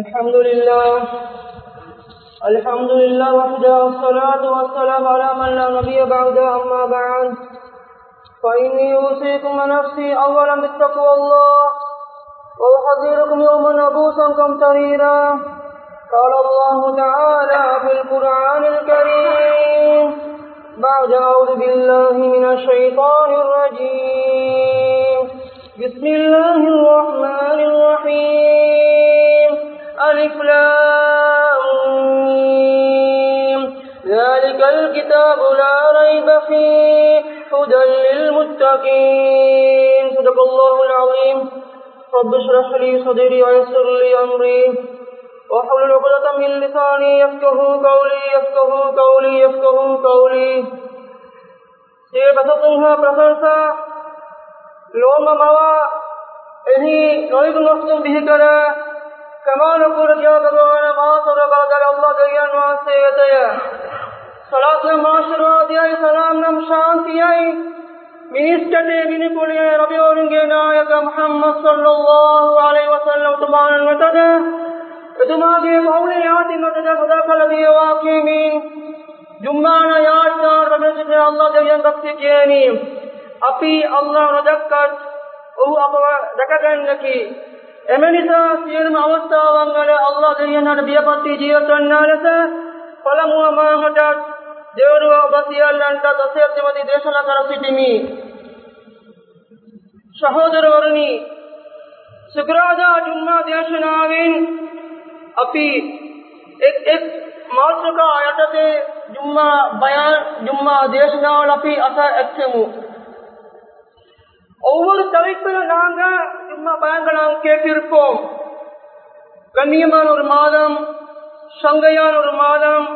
الحمد لله. الحمد لله وحده والصلاة والسلام على من لا نبي بعد أما بعد. فإني أوصيكم ونفسي أولا بالتقوى الله وأحذركم يوما عبوسا قمطريرا قال الله تعالى في القرآن الكريم بعد أعوذ بالله من الشيطان الرجيم. بسم الله الرحمن الرحيم. ألف ذلك الكتاب لا ريب فيه هدى للمتقين. صدق الله العظيم. رب اشرح لي صدري ويسر لي أمري. واحلل العقدة من لساني يفقه قولي يفقه قولي يفقه قولي. ඒ බසතුන්හ ප්‍රශංසා ලෝම මවා එහි නොයෙකු නොස්තුම් به කර කමාන කුරකියා කරවන මාසොර බලකර අල්ලාහ් දෙවියන් වහන්සේ වෙතය සලාත් නම් ආශිර්වාදයයි සලාම් නම් ශාන්තියයි මිනිස්කටේ මිනිකුලිය රබිවරුන්ගේ නායක මුහම්මද් සල්ලල්ලාහු අලයිහි වසල්ලම් තුමාණන් වෙතද එතුමාගේ පවුලේ යාතින් වෙතද සදා කළ දේවා කීමින් ජුම්මාන යාත්‍රා රබිසිට අල්ලාහ් දෙවියන් දක්ෂ කියනි අපි අල්ලාහ් නොදක්කත් ඔහු අපව දැකගන්නකි එම නිසා සියලුම අවස්ථාවන් වල අල්ලාහ් දෙවියන්ට බියපත් ජීවත් වන්නා ලෙස පළමුව මාහට දෙවනුව ඔබ සියල්ලන්ට දසයත්මදී දේශනා කර සිටිමි. සහෝදරවරුනි සුක්‍රාදා ජුම්මා දේශනාවෙන් අපි එක් එක් මාතෘකා යටතේ ජුම්මා බයන් ජුම්මා දේශනාවල අපි අස ඇත්තෙමු ஒவ்வொரு தலைப்பிலும் நாங்க சும்மா பயங்கள் கேட்டிருப்போம். கண்ணியமான ஒரு மாதம் சங்கையான ஒரு மாதம்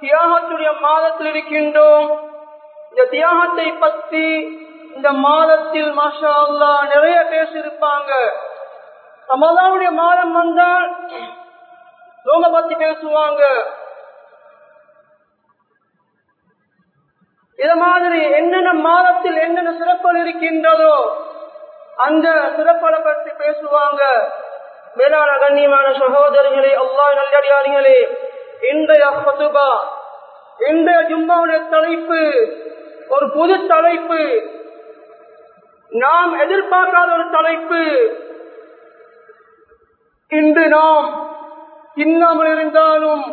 தியாகத்துடைய மாதத்தில் இருக்கின்றோம். இந்த தியாகத்தை பற்றி இந்த மாதத்தில் மாஷா அல்லா நிறைய பேசியிருப்பாங்க. சமதாவுடைய மாதம் வந்தால் ரோம பத்தி பேசுவாங்க. இத மாதிரி என்னென்ன மாதத்தில் என்னென்ன சிறப்புகள் இருக்கின்றதோ அந்த சிறப்புகளை பற்றி பேசுவாங்க. மேலான கண்ணியமான சகோதரிகளே அல்லா நல்லடியாரிகளே இன்றைய ஹசுபா இன்றைய ஜும்மாவுடைய தலைப்பு ஒரு புது தலைப்பு. நாம் எதிர்பார்க்காத ஒரு தலைப்பு. இன்று நாம் தின்னாமல் இருந்தாலும்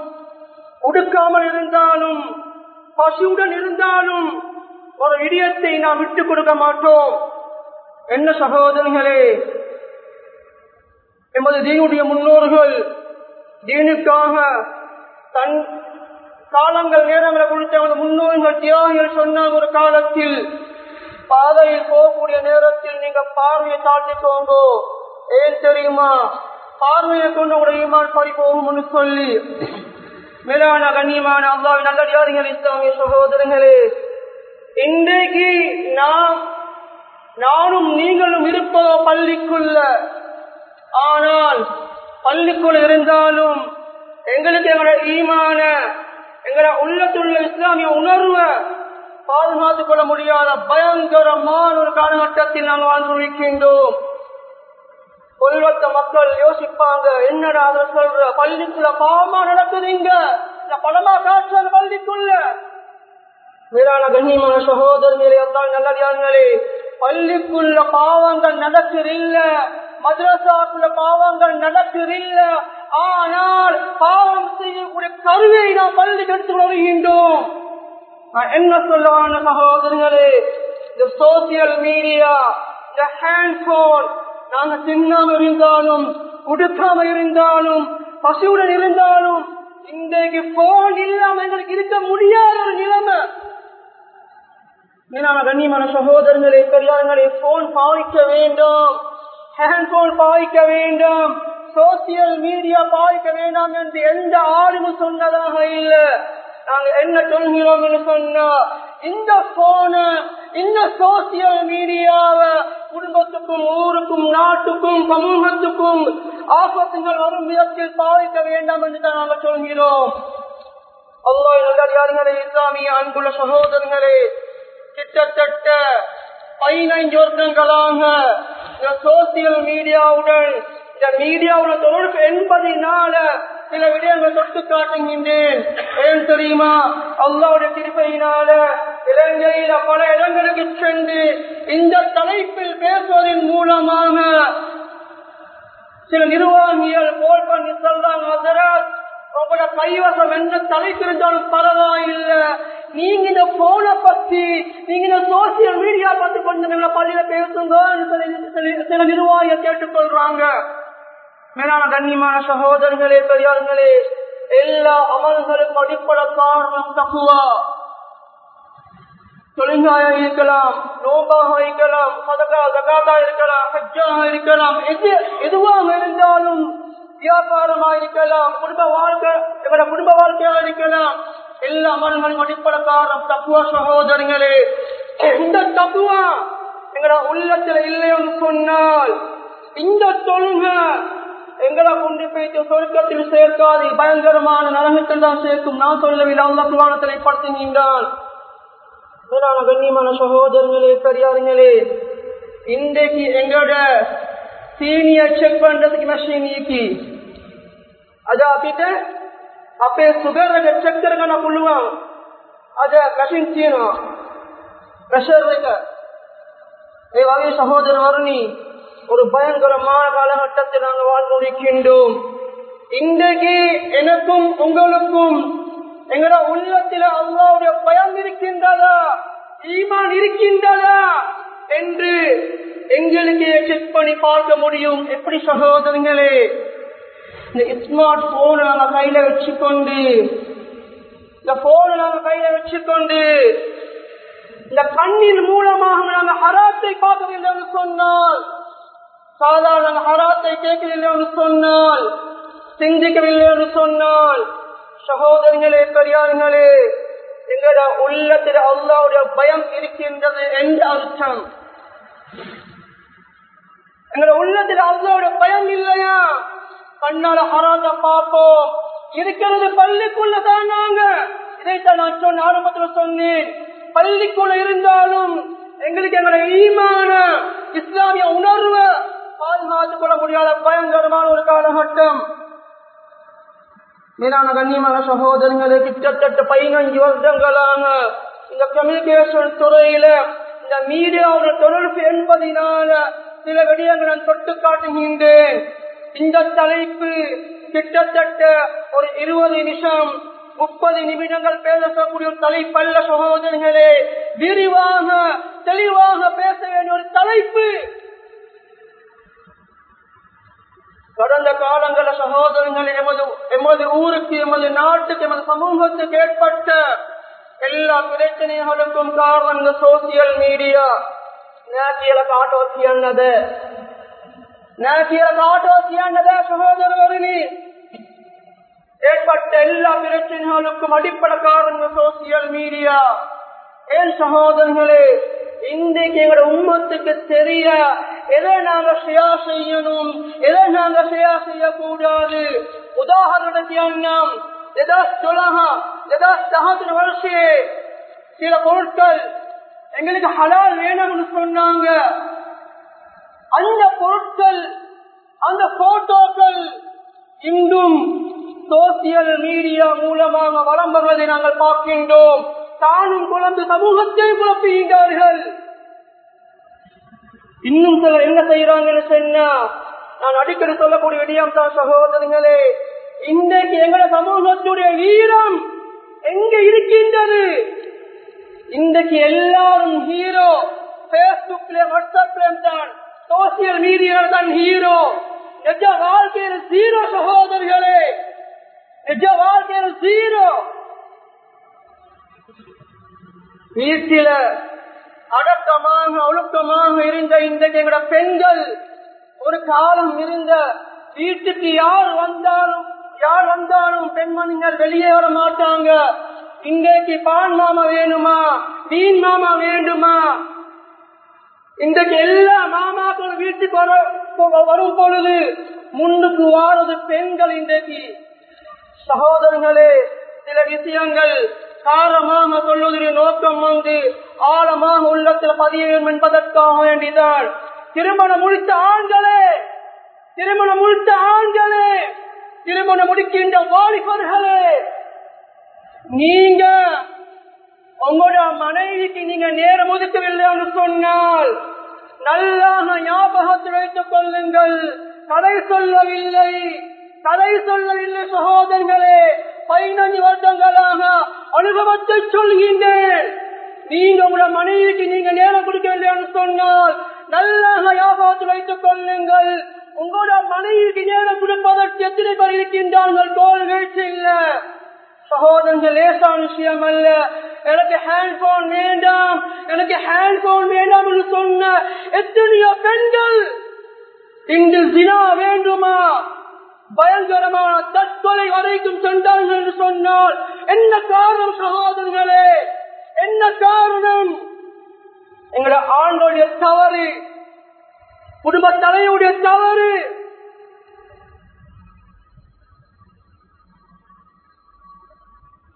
உடுக்காமல் இருந்தாலும் பசியுடன் இருந்தாலும் ஒரு இடியத்தை நாம் விட்டுக் கொடுக்க மாட்டோம். என்ன சகோதரர்களே எமது தீனுடைய முன்னோர்கள் தீனுக்காக தன் காலங்கள் நேரங்களை கொடுத்த எமது முன்னோர்கள் தியாகிகள் சொன்ன ஒரு காலத்தில் பாதையில் போகக்கூடிய நேரத்தில் நீங்க பார்வையை தாட்டிக்கோங்க ஏன் தெரியுமா? பார்வையை கொண்டு உங்களுடைய ஈமான் பறி போகும்னு சொல்லி. மேலான கண்ணியமான அல்லாவின் நல்லடியாரிகள் இஸ்லாமிய சகோதரர்களே இன்றைக்கு நாம் நானும் நீங்களும் இருப்பதோ பள்ளிக்குள்ள. ஆனால் பள்ளிக்குள் இருந்தாலும் எங்களுக்கு எங்களோட ஈமான எங்களோட உள்ளத்துள்ள இஸ்லாமிய உணர்வை பாதுகாத்துக் கொள்ள முடியாத பயங்கரமான ஒரு காலகட்டத்தில் நாங்கள் வாழ்ந்து கொல்வத்த மக்கள் யோசிப்பாங்க என்னடா சொல்ற? பள்ளிக்குள்ள பாவமா நடக்குதுங்க படமா காற்று பள்ளிக்குள்ள? மேலான கண்ணியமான சகோதரர்களே எல்லாம் நல்லதாங்களே பள்ளிக்குள்ள பாவங்கள் நடக்கிறீங்க மதுரசாக்குள்ள பாவங்கள் நடக்கிறீங்க ஆனால் பாவம் செய்யக்கூடிய கருவியை நாம் பள்ளிக்கு எடுத்து வருகின்றோம் என்ன சொல்லுவாங்க சகோதரர்களே? இந்த சோசியல் மீடியா இந்த ஹேண்ட்போன் நாங்க தின்னாம இருந்தாலும் உடுக்காம இருந்தாலும் பசியுடன் இருந்தாலும் இன்றைக்கு போன் இல்லாம எங்களுக்கு இருக்க முடியாத ஒரு நிலைமை. மேலான கண்ணியமான சகோதரர்களே பெரியார்களே போன் பாவிக்க வேண்டும். ஹேண்ட் போன் பாவிக்க வேண்டும். சோசியல் மீடியா பாவிக்க வேண்டாம் என்று எந்த ஆளுமும் சொன்னதாக இல்லை. நாங்க என்ன சொல்கிறோம் என்று சொன்னா இந்த போன இந்த சோசியல் மீடியாவை குடும்பத்துக்கும் ஊருக்கும் நாட்டுக்கும் சமூகத்துக்கும் ஆபத்துகள் வரும் விதத்தில் பாதிக்க வேண்டாம் என்று தான் நாங்கள் சொல்கிறோம். அல்லாஹ் யாருங்களே இஸ்லாமிய அன்புள்ள சகோதரங்களே கிட்டத்தட்ட பதினைஞ்சு வருடங்களாக இந்த சோசியல் மீடியாவுடன் இந்த மீடியாவுல தொடர்பு என்பதினால சில விடயங்கள் தொட்டு காட்டுகின்றேன். ஏன் தெரியுமா? அல்லாவுடைய திருப்பையினால இலங்கையில பல இடங்களுக்கு சென்று இந்த தலைப்பில் பேசுவதன் மூலமாக சில நிர்வாகிகள் போல் பண்ணி சொல்றாங்க உங்களோட கைவசம் என்ன தலைப்பு இருந்தாலும் பரவாயில்லை. நீங்க இந்த போனை பத்தி நீங்க இந்த சோசியல் மீடியா பத்தி கொஞ்சம் பள்ளியில பேசுங்க சில நிர்வாகிய கேட்டுக்கொள்றாங்க. மேலான கண்ணியமான சகோதரர்களே பெரியார்களே எல்லா அமல்களும் அடிப்பட காரணம் தப்புவா? தொழுங்காக இருக்கலாம் நோம்பாக இருக்கலாம் சதகா ஜகாத்தா இருக்கலாம் ஹஜ்ஜாக இருக்கலாம் எது எதுவாக இருந்தாலும் வியாபாரமா இருக்கலாம் குடும்ப வாழ்க்கை எங்களோட குடும்ப வாழ்க்கையாக இருக்கலாம். எல்லா அமல்களும் அடிப்படை தப்புவா சகோதரங்களே. இந்த தப்புவா எங்களோட உள்ளத்துல இல்லைன்னு சொன்னால் இந்த தொழுங்க எங்களை கொண்டு போயிட்டு சொர்க்கத்தில் சேர்க்காது பயங்கரமான நரகத்தில் தான் சேர்க்கும். நான் சொல்லவில்லை அல்லா புராணத்தை படுத்துகின்றான் மேலான கண்ணியமான சகோதரர்களே பெரியாருங்களே இன்றைக்கு எங்களோட சீனியர் செக் பண்றதுக்கு மெஷின் நீக்கி அது අපිට අපේ සුගර් එක චෙක් කරගන්න පුළුවන් අද මැෂින් තියෙනවා ප්‍රෙෂර් එක ඒ වගේ සහෝදරවරුනි ஒரு பயங்கரமான காலகட்டத்தில் நாங்கள் வாழ்ந்து கொண்டிருக்கின்றோம் இன்றைக்கு எனக்கும் உங்களுக்கும் எங்களோட உள்ளத்தில் அல்லாவுடைய பயம் இருக்கின்றதா ஈமான் இருக்கின்றதா என்று எங்களுக்கு செக் பண்ணி பார்க்க முடியும்? எப்படி சகோதரங்களே? இந்த ஸ்மார்ட் போன் நாங்க கையில வச்சுக்கொண்டு இந்த போனை நாங்க கையில வச்சுக்கொண்டு இந்த கண்ணின் மூலமாக நாங்க ஹராத்தை பார்க்கவில்லை என்று சொன்னால் சாதாரண ஹராத்தை கேட்கவில்லை என்று சொன்னால் சிந்திக்கவில்லை என்று சொன்னால் சகோதரங்களே பெரியார்களே எங்களோட உள்ளத்தில் அல்லாவுடைய பயம் இருக்கின்றது என்று அர்த்தம். எங்களோட உள்ளத்தில் அல்லாவுடைய பயம் இல்லையா? கண்ணால ஹராத பார்ப்போம். இருக்கிறது பள்ளிக்குள்ளதான் நாங்க. இதைத்தான் நான் சொன்ன ஆரம்பத்துல சொன்னேன். பள்ளிக்குள்ள இருந்தாலும் எங்களுக்கு எங்களை ஈமான இஸ்லாமிய உணர்வு பாதுகாத்துக் கொள்ள முடியாத பயங்கரமான ஒரு காலகட்டம். மேலான கண்ணியமான சகோதரங்களே கிட்டத்தட்ட பதினஞ்சு வருடங்களான இந்த கம்யூனிகேஷன் துறையில இந்த மீடியாவோட தொடர்பு என்பதனால சில விடயங்களை நான் தொட்டு காட்டுகின்றேன். இந்த தலைப்பு கிட்டத்தட்ட ஒரு இருபது நிமிஷம் முப்பது நிமிடங்கள் பேசக்கூடிய ஒரு தலைப்பல்ல சகோதரர்களே. விரிவாக தெளிவாக பேச வேண்டிய ஒரு தலைப்பு. கடந்த காலங்கள சகோதரங்கள் எமது எமது ஊருக்கு எமது நாட்டுக்கு எமது சமூகத்துக்கு ஏற்பட்ட எல்லா பிரச்சனைகளுக்கும் காரணம் இந்த சோசியல் மீடியா நேற்றியல காட்டோசி அண்ணது. நேற்றியல காட்டோசி அண்ணதே சகோதரவரணி ஏற்பட்ட எல்லா பிரச்சனைகளுக்கும் அடிப்படை காரணம் இந்த சோசியல் மீடியா ஏன் சகோதரர்களே இன்றைக்கு எங்களோட உண்மத்துக்கு தெரிய எதை நாங்க ஷியா செய்யணும் எதை நாங்க ஷியா செய்யக்கூடாது? உதாரணத்தை அண்ணாம் எதா சொலகா எதா சகத்தின் வளர்ச்சியே சில பொருட்கள் எங்களுக்கு ஹலால் வேணும்னு சொன்னாங்க. அந்த பொருட்கள் அந்த போட்டோக்கள் இன்றும் சோசியல் மீடியா மூலமாக வளம் வருவதை நாங்கள் பார்க்கின்றோம் தானும் குழந்தை சமூகத்தை குழப்புகின்றார்கள் இன்னும் சிலர் என்ன செய்யறாங்கன்னு சொன்னா நான் அடிக்கடி சொல்லக்கூடிய விடயம் தான் சகோதரங்களே இன்றைக்கு எங்கள சமூகத்துடைய வீரம் எங்க இருக்கின்றது? இன்றைக்கு எல்லாரும் ஹீரோ பேஸ்புக்ல வாட்ஸ்அப்ல தான். சோசியல் மீடியா தான் ஹீரோ நிஜ வாழ்க்கையில் ஜீரோ சகோதரிகளே நிஜ வாழ்க்கையில் ஜீரோ வீட்டில அடக்கமாக ஒழுக்கமாக இருந்த இன்றைக்கு எங்களோட பெண்கள் ஒரு காலம் இருந்த வீட்டுக்கு யார் வந்தாலும் யார் வந்தாலும் பெண்மணிகள் வெளியே வர மாட்டாங்க. இன்றைக்கு பான் மாமா வேணுமா? மீன் மாமா வேண்டுமா? இன்றைக்கு எல்லா மாமாக்களும் வீட்டுக்கு வர வரும் பொழுது முன்னுக்கு வாரது பெண்கள் இன்றைக்கு. சகோதரர்களே சில விஷயங்கள் காரமாக சொல்வதில் நோக்கம் வந்து ஆழமாக உள்ளத்தில் பதிய வேண்டும் என்பதற்காக வேண்டிதான். திருமணம் முடித்த ஆண்களே திருமணம் முடித்த ஆண்களே திருமணம் முடிக்கின்ற வாலிபர்களே நீங்க உங்களோட மனைவிக்கு நீங்க நேரம் ஒதுக்கவில்லைன்னு சொன்னால் நல்லாக ஞாபகத்தில் வைத்துக் கொள்ளுங்கள். கதை சொல்லவில்லை. கதை சொல்லவில்லை சகோதரர்களே பதினஞ்சு வருடங்களாக அனுபவத்தை சொல்கின்றேன். நீங்க உங்களோட மனைவிக்கு நீங்க நேரம் கொடுக்கவில்லைன்னு சொன்னால் நல்லாக ஞாபகத்தில் வைத்துக் கொள்ளுங்கள். உங்களோட மனைவிக்கு நேரம் கொடுப்பதற்கு எத்தனை பேர் இருக்கின்றார்கள்? கோல் வீழ்ச்சி இல்லை. சகோதரங்கள் விஷயம் அல்ல. எனக்கு ஹேண்ட் போன் வேண்டாம். எனக்கு ஹேண்ட் போன் வேண்டாம் என்று சொன்ன எத்தனையோ பெண்கள் இங்கு தினா வேண்டுமா? பயங்கரமான தற்கொலை வரைக்கும் சென்றார்கள் என்று சொன்னால் என்ன காரணம் சகோதரர்களே? என்ன காரணம்? எங்களோட ஆண்டோடைய தவறு குடும்ப தலையுடைய தவறு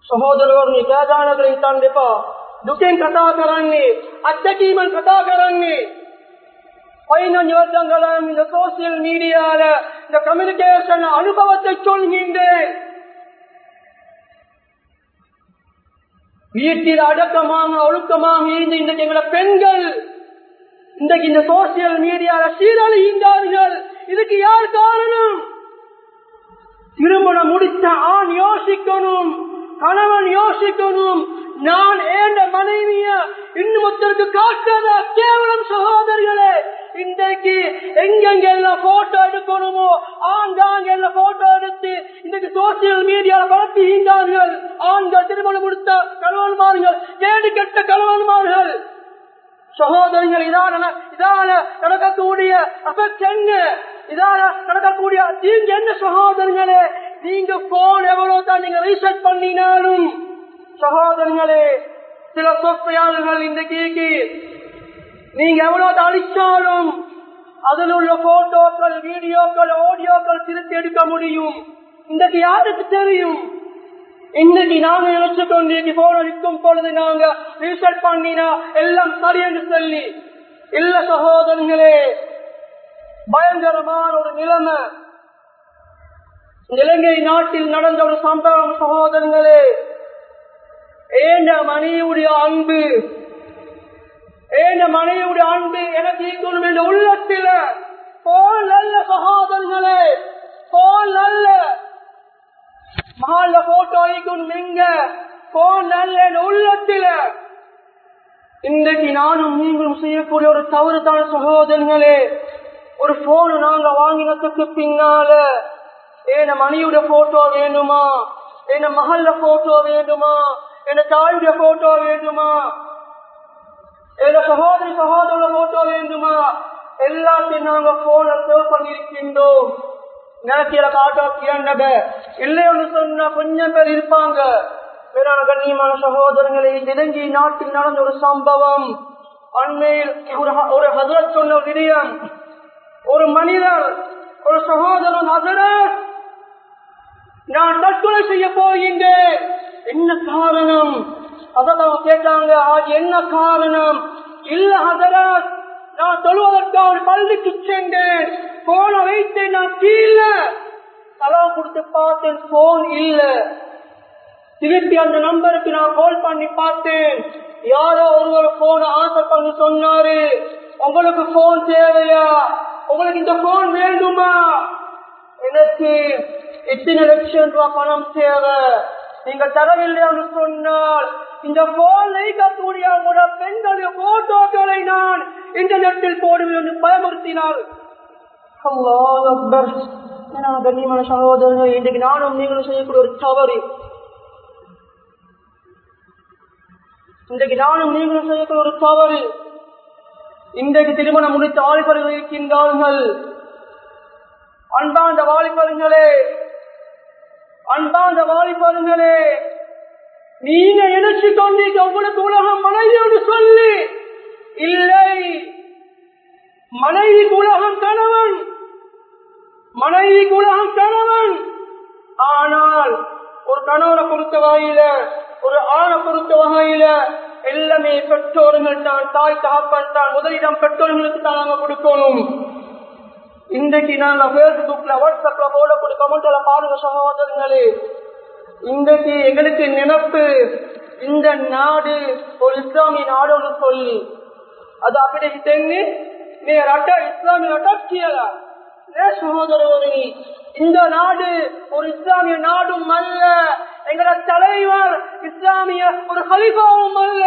සහෝදරවරුනි කෑගානකර හිතන්න එපා. දුකෙන් කතා කරන්නේ අත්දැකීමෙන් කතා කරන්නේ பதினஞ்சு வருடங்களாம் இந்த சோசியல் மீடியால இந்த கம்யூனிகேஷன் அனுபவத்தை சொல்கின்றேன் வீட்டில் அடக்கமாக ஒழுக்கமாக இருந்து இன்றைக்கு எங்களை பெண்கள் இன்றைக்கு இந்த சோசியல் மீடியால சீரழிகின்றார்கள் இதுக்கு யார் காரணம்? திருமணம் முடித்த ஆண் யோசிக்கணும் கணவன் யோசிக்கணும். நான் ஏண்ட மனைவிய இன்னும் ஒருத்தருக்கு காட்டாத கேவலம் சகோதரிகளே இன்றைக்கு எங்கெங்க எல்லாம் போட்டோ எடுக்கணுமோ ஆங்காங்க எல்லாம் போட்டோ எடுத்து இன்றைக்கு சோசியல் மீடியால பரப்புகின்றார்கள் ஆண்கள் திருமணம் முடித்த கணவன்மார்கள் கேடு கெட்ட கணவன்மார்கள். சகோதரிகள் இதான இதால நடக்கக்கூடிய அஃபெக்ட் என்ன இதால நடக்கக்கூடிய தீங்கு என்ன சகோதரங்களே நீங்க போன் எவ்வளவு தான் நீங்க ரீசர்ச் பண்ணினாலும் சகோதரங்களே சில சொப்பையாளர்கள் இன்றைக்கு நீங்க எவ்வளவு அழிச்சாலும் அதில் உள்ள போட்டோக்கள் வீடியோக்கள் ஆடியோக்கள் திருத்தி எடுக்க முடியும். இன்றைக்கு யாருக்கு தெரியும்? இன்னைக்கு நாங்க நினைச்சு கொண்டு போன நிற்கும் பொழுது நாங்க ரிசல்ட் பண்ணினா எல்லாம் சரி என்று சொல்லி இல்ல சகோதரங்களே பயங்கரமான ஒரு நிலைமை. இலங்கை நாட்டில் நடந்த ஒரு சம்பவம் சகோதரங்களே ஏண்ட மனைவியுடைய அன்பு? ஏண்ட மனைவியுடைய அன்பு எனக்கு இருக்கணும் என்ற உள்ளத்தில்? போல் நல்ல சகோதரங்களே போல் நல்ல மகால்ல போட்டோ இருக்கணும் எங்க போன் உள்ளத்தில. இன்றைக்கு நானும் நீங்களும் செய்யக்கூடிய ஒரு தவறுதான சகோதரர்களே ஒரு போன் நாங்க வாங்கினதுக்கு பின்னால ஏன மணியோட போட்டோ வேண்டுமா என்ன மகள்ல போட்டோ வேண்டுமா என்ன தாயுடைய போட்டோ வேண்டுமா என்ன சகோதரி சகோதர போட்டோ வேண்டுமா எல்லாத்தையும் நாங்க போன சேவ் பண்ணிருக்கின்றோம் நிலத்தில காட்டோ இரண்டக இல்லைன்னு சொன்னா கொஞ்சம் பேர் இருப்பாங்க. வேறான கண்ணியமான சகோதரங்களை நெருங்கி நாட்டில் நடந்த ஒரு சம்பவம். அண்மையில் ஒரு ஒரு ஹசரத் சொன்ன ஒரு விடயம். ஒரு மனிதர் ஒரு சகோதரன் ஹசரத் நான் தற்கொலை செய்ய போகின்றேன். என்ன காரணம்? அதெல்லாம் கேட்டாங்க அது என்ன காரணம்? இல்ல ஹசரத் நான் தொழுவதற்காக பள்ளிக்கு சென்றேன். போன வைத்தேன் நான் கீழே. தலா கொடுத்து பார்த்தேன் போன் இல்ல. திருப்பி அந்த நம்பருக்கு நான் கால் பண்ணி பார்த்தேன். யாரோ ஒருவர் போன ஆசை பண்ணி சொன்னாரு. உங்களுக்கு போன் தேவையா? உங்களுக்கு இந்த போன் வேண்டுமா? எனக்கு எத்தனை லட்சம் ரூபாய் பணம் தேவை. நீங்க தரவில்லைன்னு சொன்னால் இந்த போன் வைக்கக்கூடிய உங்களோட பெண்களுடைய போட்டோக்களை நான் இன்டர்நெட்டில் போடுவேன் என்று பயமுறுத்தினார் கண்ணியமான சகோதரர்கள் இன்றைக்கு நானும் நீங்களும் செய்யக்கூடிய ஒரு தவறு. இன்றைக்கு நானும் நீங்களும் செய்யக்கூடிய ஒரு தவறு. இன்றைக்கு திருமணம் முடித்த வாலிபர்கள் இருக்கின்றார்கள். அன்பாந்த வாலிபர்களே அன்பாந்த வாலிபர்களே நீங்க இணைச்சு கொண்டீங்க உங்களுக்கு உலகம் மனைவியோடு சொல்லி. இல்லை. மனைவி உலகம் கணவன். மனைவி கூட கணவன். ஆனால் ஒரு கணவனை பொறுத்த வகையில ஒரு ஆணை பொறுத்த வகையில எல்லாமே பெற்றோர்கள் தான் தாய் தகப்பன் தான் முதலிடம் பெற்றோர்களுக்கு தான் நாங்க கொடுக்கணும். இன்றைக்கு நாங்க பேஸ்புக்ல வாட்ஸ்அப்ல போடக்கூடிய கமெண்ட்ல பாருங்க சகோதரங்களே இன்றைக்கு எங்களுக்கு நினப்பு இந்த நாடு ஒரு இஸ்லாமிய நாடு சொல்லி அது அப்படி தென்னு நீ ரட்ட இஸ்லாமிய ரட்டியல சகோதரவரி இந்த நாடு ஒரு இஸ்லாமிய நாடும் அல்ல. எங்களோட தலைவர் இஸ்லாமிய ஒரு ஹலிஃபாவும் அல்ல.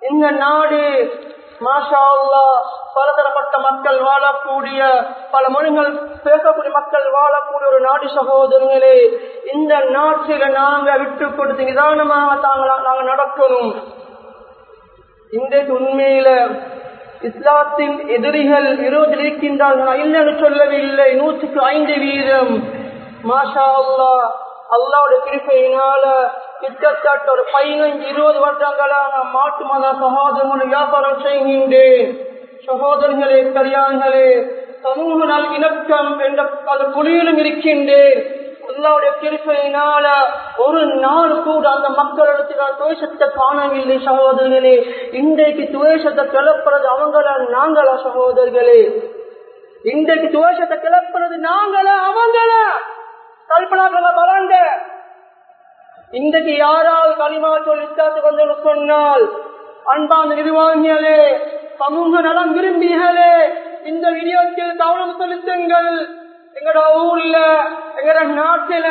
இந்த நாடு மாஷா பலதரப்பட்ட மக்கள் வாழக்கூடிய பல மொழிகள் பேசக்கூடிய மக்கள் வாழக்கூடிய ஒரு நாடு சகோதரங்களே இந்த நாட்டில நாங்க விட்டு கொடுத்து நிதானமாக தாங்க நாங்க நடக்கணும். இன்றைக்கு உண்மையில இஸ்லாத்தின் எதிரிகள் விரோதில் இருக்கின்றார்கள் இல்லைன்னு சொல்லவில்லை நூற்றுக்கு ஐந்து வீதம் மாஷா அல்லா அல்லாவுடைய கிருப்பையினால கிட்டத்தட்ட ஒரு பதினைஞ்சு இருபது வருடங்களாக மாட்டு மத சகோதரங்களை வியாபாரம் செய்கின்றேன் சகோதரர்களே கல்யாணங்களே சமூக நல் இணக்கம் என்ற அது குழியிலும் இருக்கின்றேன் அல்லாவுடைய கிருப்பையினால ஒரு நாள் கூட அந்த மக்களிடத்தில் துவேஷத்தை காணவில்லை சகோதரர்களே. இன்றைக்கு துவேஷத்தை கிளப்புறது அவங்கள நாங்களா சகோதரர்களே? இன்றைக்கு துவேஷத்தை கிளப்புறது நாங்களா அவங்கள? கல்பனாக்கள வளர்ந்த இன்றைக்கு யாரால் களிமா சொல்லி வந்து சொன்னால் அன்பான நிர்வாகிகளே சமூக நலம் விரும்பிகளே இந்த வீடியோக்கு கவனம் செலுத்துங்கள். எங்கட ஊர்ல எங்கட நாட்டுல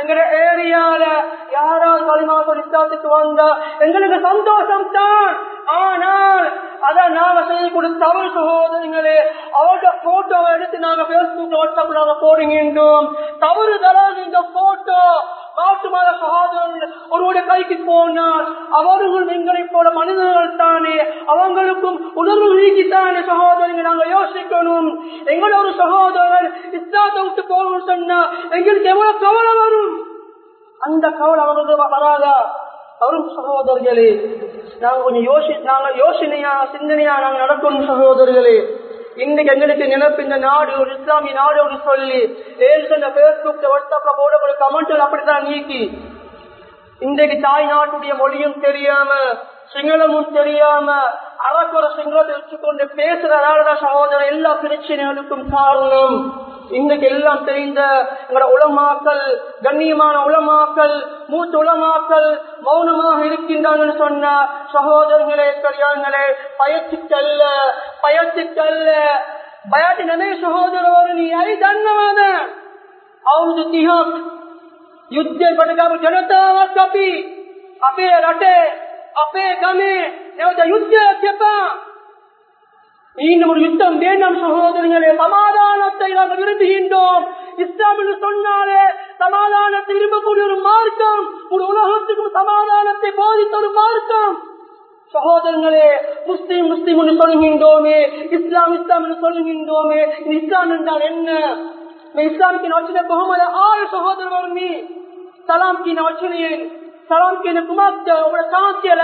எங்கட ஏரியால யாரால் களிமா சொல்லித்தாத்துக்கு வந்தா எங்களுக்கு சந்தோஷம் தான் ஆனால் அத நாங்க செய்யக்கூடிய தமிழ் சகோதரங்களே அவர்கிட்ட போட்டோவை எடுத்து நாங்க பேஸ்புக் வாட்ஸ்அப் நாங்க போடுகின்றோம். தவறுதலாக இந்த போட்டோ மாட்டு மத சகோதரன் ஒருவருடைய கைக்கு போனால் அவர்கள் எங்களை போல மனிதர்கள் தானே அவங்களுக்கும் உணர்வு நீக்கித்தானே சகோதரங்க நாங்க யோசிக்கணும் எங்களோட ஒரு சகோதரன் இஸ்லாத்தை விட்டு போகணும்னு சொன்னா எங்களுக்கு எவ்வளவு கவலை வரும்? அந்த கவலை அவங்களுக்கு வராதா? வரும் சகோதரர்களே நாங்க கொஞ்சம் யோசி நாங்கள் யோசனையா சிந்தனையா நாங்கள் நடக்கணும் சகோதரர்களே. இன்னைக்கு எங்களுக்கு நினைப்பு இந்த நாடு ஒரு இஸ்லாமிய நாடு ஒரு சொல்லி இந்த பேஸ்புக் வாட்ஸ்அப்ல போடக்கூடிய கமெண்ட்கள் அப்படித்தான் நீக்கி. இன்றைக்கு தாய் நாட்டுடைய மொழியும் தெரியாம சிங்களமும் தெரியாம அறக்குற சிங்களத்தை வச்சுக்கொண்டு பேசுறதாலதான் சகோதரர் எல்லா பிரச்சனைகளுக்கும் காரணம் இன்னைக்கு எல்லாம் தெரிந்த எங்களோட உளமாக்கல் கண்ணியமான உளமாக்கல் மூத்த உளமாக்கல் மௌனமாக இருக்கின்றாங்கன்னு சொன்ன சகோதரர்களே கல்யாணங்களே பயத்துக்கல்ல பயத்துக்கல்ல பயத்து நமே சகோதரவர் நீ ஐ தன்னவாத අවුරුදු 30ක් යුද්ධයෙන් පටගාපු ජනතාවක් අපි අපේ රටේ අපේ ගමේ மீண்டும் ஒரு யுத்தம் வேண்டாம் சகோதரர்களே சமாதானத்தை நாங்கள் விரும்புகின்றோம். இஸ்லாம் என்று சொன்னாலே சமாதானத்தை விரும்பக்கூடிய ஒரு மார்க்கம் ஒரு உலகத்துக்கும் சமாதானத்தை போதித்த ஒரு மார்க்கம். சகோதரங்களே முஸ்லீம் முஸ்லீம் என்று சொல்கின்றோமே. இஸ்லாம் இஸ்லாம் என்று சொல்கின்றோமே. இஸ்லாம் என்றால் என்ன? இஸ்லாமிக்கு நோச்சின முகமது ஆறு சகோதரர் வரும் சலாம் கி நோச்சினேன் சலாம் குமார் உங்களோட சாந்திய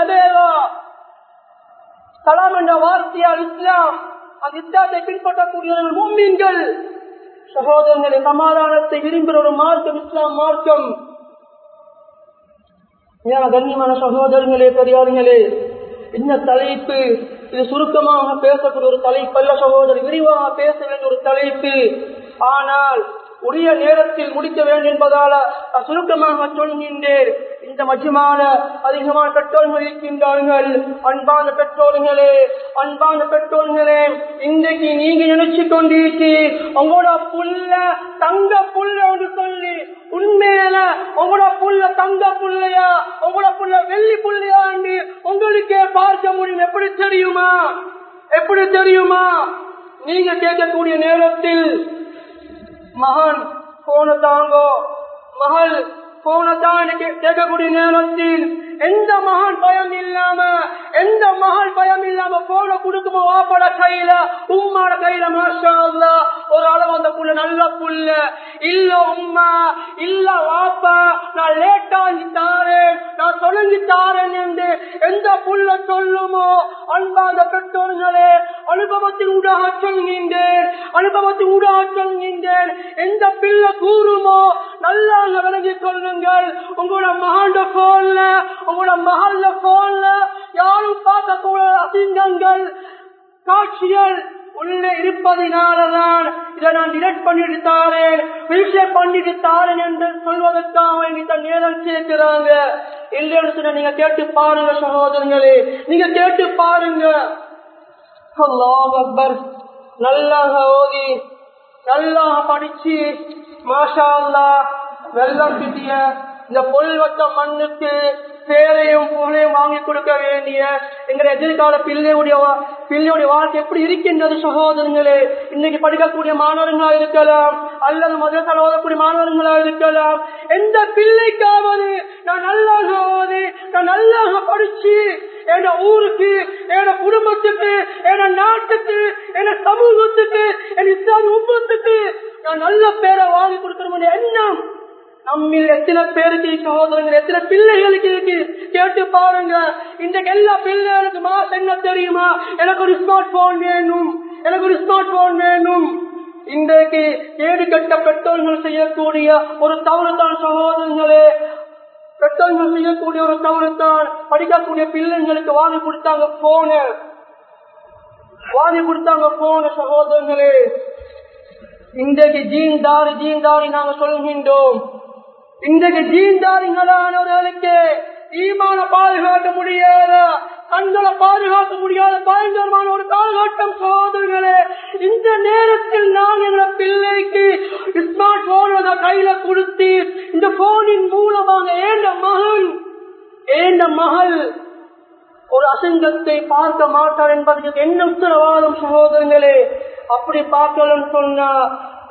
கலாம் என்ற வார்த்தையால் இஸ்லாம் அந்த இஸ்லாத்தை பின்பற்றக்கூடியவர்கள் மூமீன்கள் சகோதரர்களை சமாதானத்தை விரும்புகிற ஒரு மார்க்கம் இஸ்லாம் மார்க்கம். கண்ணியமான சகோதரர்களே பெரியார்களே என்ன தலைப்பு இது சுருக்கமாக பேசக்கூடிய ஒரு தலைப்பு அல்ல சகோதரர் விரிவாக பேச வேண்டிய ஒரு தலைப்பு. ஆனால் உரிய நேரத்தில் முடிக்க வேண்டும் என்பதால சுருக்கமாக சொல்கின்றேன். இந்த மஜ்மால அதிகமான பெற்றோர்கள் இருக்கின்றார்கள். அன்பான பெற்றோர்களே அன்பான பெற்றோர்களே இன்றைக்கு நீங்க நினைச்சு கொண்டிருக்கி உங்களோட புள்ள தங்க புள்ள ஒன்று சொல்லி உண்மையில உங்களோட புல்ல தங்க புள்ளையா உங்களோட புள்ள வெள்ளி புள்ளையாண்டு உங்களுக்கே பார்க்க முடியும். எப்படி தெரியுமா? எப்படி தெரியுமா? நீங்க கேட்கக்கூடிய நேரத்தில் மகன் போன தாங்கோ மகள் போன தான் கேட்கக்கூடிய நேரத்தில் எந்த மகள் பயம் இல்லாம எந்த மகள் பயம் இல்லாம போன குடுக்குமோ வாப்பட கையில உம்மாட கையில மாஷா ஒரு அளவு அந்த புள்ள நல்ல புள்ள. இல்ல உம்மா இல்ல வாப்பா நான் லேட்டா தாரேன் நான் தொடங்கி தாரேன் என்று எந்த புள்ள சொல்லுமோ அன்பாத பெற்றோர்களே அனுபவத்தின் ஊடாக சொல்கின்றேன் அனுபவத்தின் ஊடாக சொல்கின்றேன். எந்த பிள்ளை கூறுமோ நல்லா விளங்கிக் கொள்ளுங்கள். உங்களோட மகாண்ட போல்ல உங்களோட மகள்ல போன்ல யாரும் பார்க்க கூட அசிங்கங்கள் காட்சிகள் உள்ளே இருப்பதினாலதான் இதை நான் டிலெக்ட் பண்ணிட்டு தாரேன் ரீஷேர் பண்ணிட்டு தாரேன் என்று சொல்வதற்காக வேண்டி தன் நேரம் சேர்க்கிறாங்க. இல்லைன்னு சொன்ன நீங்க கேட்டு பாருங்க சகோதரங்களே நீங்க கேட்டு பாருங்க. அக்பர். நல்லாக ஓதி நல்லாக படிச்சு மாஷா வெள்ளம் கிட்டிய இந்த பொல்வட்ட மண்ணுக்கு பேரையும் புகழையும் வாங்கி கொடுக்க வேண்டிய எங்களுடைய எதிர்கால பிள்ளையுடைய வா- பிள்ளையுடைய வாழ்க்கை எப்படி இருக்கின்றது சகோதரங்களே இன்னைக்கு படிக்கக்கூடிய மாணவர்களா இருக்கலாம் அல்லது மதத்தில் ஓதக்கூடிய மாணவர்களா இருக்கலாம். எந்த பிள்ளைக்காவது நான் நல்லாக ஓதி நான் நல்லாக படிச்சு என் ஊருக்கு என் குடும்பத்துக்கு என் நாட்டுக்கு என் சமூகத்துக்கு என் இஸ்லாமிய உப்பத்துக்கு நான் நல்ல பேரை வாங்கி கொடுக்கணும் எண்ணம். நம்மில் எத்தனை பேருக்கு சகோதரங்கள் எத்தனை பிள்ளைகளுக்கு இருக்கு? கேட்டு பாருங்க இன்றைக்கு எல்லா பிள்ளைகளுக்கு மாசு என்ன தெரியுமா? எனக்கு ஒரு ஸ்மார்ட் போன் வேணும். எனக்கு ஒரு ஸ்மார்ட் போன் வேணும். இன்றைக்கு ஏடு கட்ட பெற்றோர்கள் செய்யக்கூடிய ஒரு தவறுதான் சகோதரங்களே பெற்றோர்கள் செய்யக்கூடிய ஒரு தவறுதான். படிக்கக்கூடிய பிள்ளைங்களுக்கு வாங்கி கொடுத்தாங்க போன வாங்கி கொடுத்தாங்க போன சகோதரங்களே இன்றைக்கு ஜீன் தாரி ஜீன் தாரி நாங்க சொல்கின்றோம். இன்றைக்கு ஜீன்தாரிங்களானவர்களுக்கு ஈமான பாதுகாக்க முடியாத கண்களை பாதுகாக்க முடியாத பயங்கரமான ஒரு காலகட்டம் சோதர்களே இந்த நேரத்தில் நான் எங்க பிள்ளைக்கு ஸ்மார்ட் போன் கையில கொடுத்து இந்த போனின் மூலமாக ஏண்ட மகன் ஏண்ட மகள் ஒரு அசிங்கத்தை பார்க்க மாட்டார் என்பதற்கு என்ன உத்தரவாதம் சகோதரங்களே? அப்படி பார்க்கலன்னு சொன்னா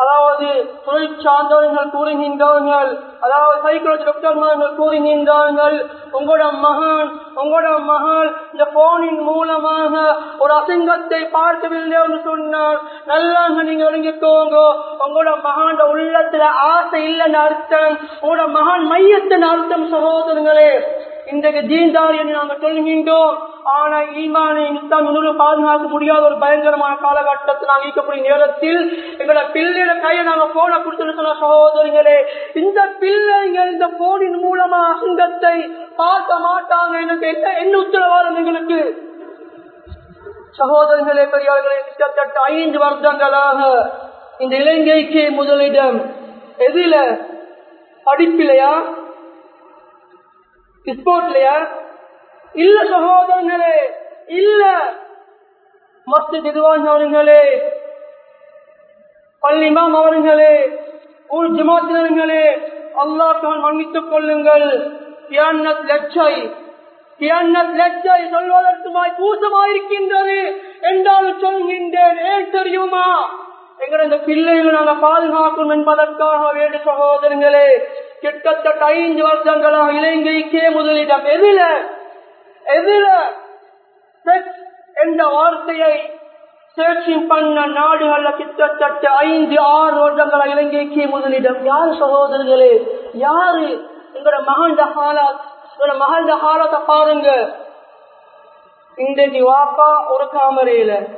அதாவது துறை சார்ந்தவர்கள் கூறுகின்றார்கள். அதாவது சைக்காலஜி டாக்டர்மார்கள் கூறுகின்றார்கள். உங்களோட மகன் உங்களோட மகள் இந்த போனின் மூலமாக ஒரு அசிங்கத்தை பார்க்கவில்லை என்று சொன்னால் நல்லாங்க நீங்க ஒழுங்கிக்கோங்க. உங்களோட மகான் உள்ளத்துல ஆசை இல்லைன்னு அர்த்தம். உங்களோட மகான் மையத்தின் அர்த்தம் சகோதரங்களே இன்றைக்கு தீன்தாரி என்று நாங்கள் சொல்கின்றோம். ஆனா ஈமானை நித்தம் இன்னொரு பாதுகாக்க முடியாத ஒரு பயங்கரமான காலகட்டத்தில் நாங்கள் இருக்கக்கூடிய நேரத்தில் எங்களோட பிள்ளைகளை கையை நாங்கள் போனை கொடுத்துன்னு சொன்ன சகோதரிகளே. இந்த பிள்ளைகள் இந்த போனின் மூலமா அங்கத்தை பார்க்க மாட்டாங்க. எனக்கு என்ன என்ன உத்தரவாதம் எங்களுக்கு? சகோதரர்களே பெரியார்களே கிட்டத்தட்ட ஐந்து வருடங்களாக இந்த இலங்கைக்கு முதலிடம் எதில? படிப்பிலையா? ஸ்போர்ட்லயா இல்ல சகோதரங்களே இல்ல மத்து இதுவான் அவர்களே பள்ளிமாம் அவர்களே ஊர் ஜமாத்தினர்களே அல்லாஹ் மன்னித்துக் கொள்ளுங்கள். கியானத் லட்சை கியானத் லட்சை சொல்வதற்குமாய் பூசமாயிருக்கின்றது என்றாலும் சொல்கின்றேன். ஏன் தெரியுமா? எங்களை இந்த பிள்ளைகளை நாங்கள் பாதுகாக்கும் என்பதற்காக வேண்டு சகோதரங்களே கிட்டத்தட்ட ஐந்து வருஷங்களாக இலங்கைக்கே முதலிடம். எதில எதில என்ற வார்த்தையை சேர்ச்சிங் பண்ண நாடுகள்ல கிட்டத்தட்ட ஐந்து ஆறு வருடங்களா இலங்கைக்கு முதலிடம். யார் சகோதரர்களே? யாரு? எங்களோட மகண்ட ஹாலாத். எங்களோட மகண்ட ஹாலத்தை பாருங்க. இன்றைக்கு வாப்பா ஒரு காமரையில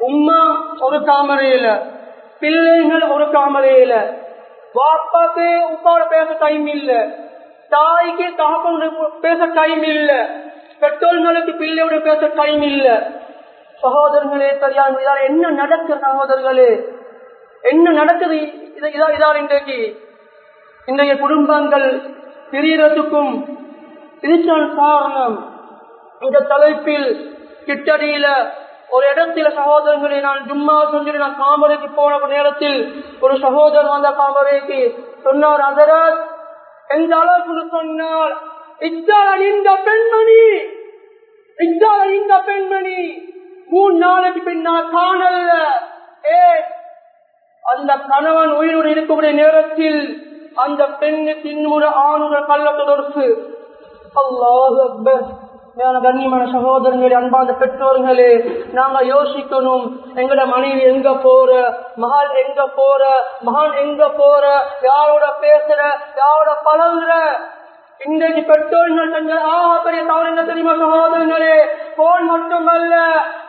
உம்மா ஒரு காமரையில பிள்ளைகள் ஒரு காமரையில வாப்பாக்கு உப்பாவோட பேச டைம் இல்ல. தாய்க்கு தகப்பனோட பேச டைம் இல்ல. பெற்றோர்களுக்கு பிள்ளையோட பேச டைம் இல்ல. சகோதரர்களே சரியான இதால் என்ன நடக்குது சகோதரர்களே? என்ன நடக்குது இதால் இன்றைக்கு? இன்றைய குடும்பங்கள் பிரியறதுக்கும் இதுதான் காரணம். இந்த தலைப்பில் கிட்டடியில ஒரு இடத்துல சகோதரர்களை நான் ஜும்மா சொல்லி நான் காமரைக்கு போன நேரத்தில் ஒரு சகோதரர் வந்த காமரைக்கு சொன்னார் அதரத் எந்த அளவுக்கு சொன்னார்? இத்தால் இந்த பெண்மணி இத்தால் இந்த பெண்மணி மூணு நாளைக்கு பின்னால் காணல்ல ஏ அந்த கணவன் உயிரோடு இருக்கக்கூடிய நேரத்தில் அந்த பெண்ணுக்கு இன்னொரு ஆணுடன் கள்ள தொடர்பு அல்லாஹ் கண்ணியமான சகோதரர்களே அன்பான பெற்றோர்களே நாங்க யோசிக்கணும் எங்கட மனைவி எங்க போற மகள் எங்க போற மகன் எங்க போற யாரோட பேசுற யாரோட பழகுற? இன்றைக்கு பெற்றோர்கள் செஞ்ச ஆக பெரிய தவறு என்ன தெரியுமா சகோதரங்களே போன் மட்டுமல்ல